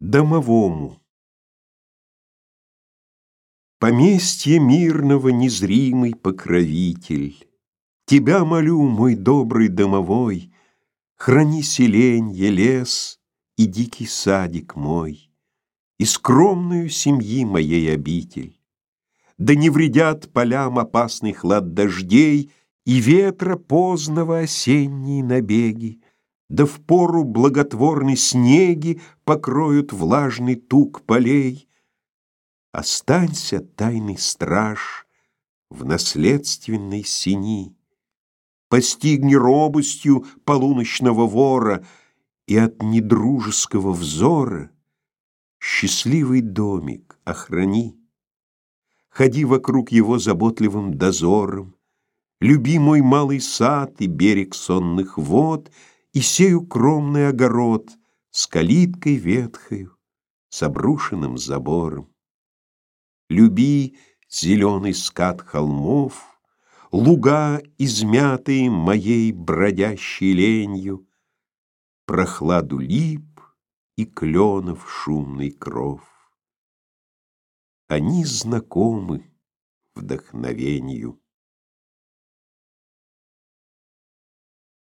Домовому. Поместье мирного незримый покровитель, Тебя молю, мой добрый домовой, Храни селенье, лес и дикий садик мой, И скромную семьи моей обитель. Да не вредят полям опасный хлад дождей И ветра позднего осенние набеги, да в пору благотворной снеги покроют влажный тук полей. Останься, тайный страж, в наследственной сини, Постигни робостью полуночного вора И от недружеского взора Счастливый домик охрани. Ходи вокруг его заботливым дозором, Люби мой малый сад и берег сонных вод — и сей укромный огород С калиткой ветхою, с обрушенным забором. Люби зеленый скат холмов, Луга, измятые моей бродящей ленью, Прохладу лип и кленов шумный кров. Они знакомы вдохновению.